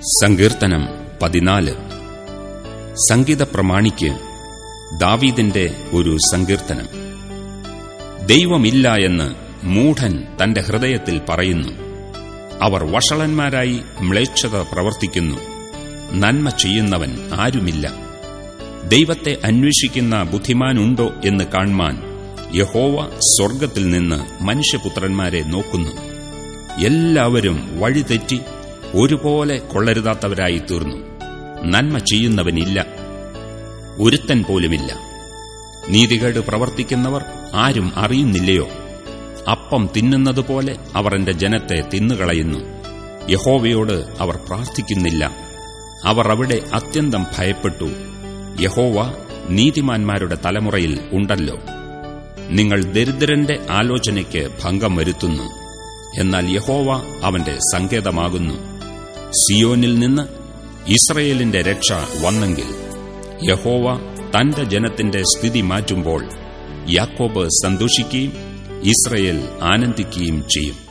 സങ്കീർത്തനം പതിനാല്. സംഗീത പ്രമാണിക്ക് ദാവീദിന്റെ ഒരു സങ്കീർത്തനം. ദൈവമില്ല എന്ന് മൂഢൻ തന്റെ ഹൃദയത്തിൽ പറയുന്നു. അവർ വഷളന്മാരായി മ്ലേച്ഛത പ്രവർത്തിക്കുന്നു. നന്മ ചെയ്യുന്നവൻ ആരുമില്ല. ദൈവത്തെ അന്വേഷിക്കുന്ന ബുദ്ധിമാനുണ്ടോ എന്ന് കാൺമാൻ യഹോവ സ്വർഗത്തിൽ നിന്ന് മനുഷ്യപുത്രന്മാരെ നോക്കുന്നു. എല്ലാവരും വഴിതെറ്റി ഒരുപോലെ കൊള്ളരുതാത്തവരായി തീർന്നു. നന്മ ചെയ്യുന്നവനില്ല. ഒരുത്തൻ പോലുമില്ല. നീതികേട് പ്രവർത്തിക്കുന്നവർ ആരും അറിയുന്നില്ലയോ? അപ്പം തിന്നുന്നതുപോലെ അവർ എന്റെ ജനത്തെ തിന്നുകളയുന്നു. യഹോവയോട് അവർ പ്രാർത്ഥിക്കുന്നില്ല. അവർ അവിടെ അത്യന്തം ഭയപ്പെട്ടു. യഹോവ നീതിമാന്മാരുടെ തലമുറയിൽ ഉണ്ടല്ലോ. നിങ്ങൾ ദരിദ്രന്റെ ആലോചനയ്ക്ക് ഭംഗം വരുത്തുന്നു. എന്നാൽ യഹോവ അവന്റെ സങ്കേതമാകുന്നു. സിയോനിൽ നിന്ന് ഇസ്രയേലിന്റെ രക്ഷ വന്നെങ്കിൽ യഹോവ തന്റെ ജനത്തിന്റെ സ്ഥിതി മാറ്റുമ്പോൾ യാക്കോബ് സന്തോഷിക്കുകയും ഇസ്രയേൽ ആനന്ദിക്കുകയും ചെയ്യും.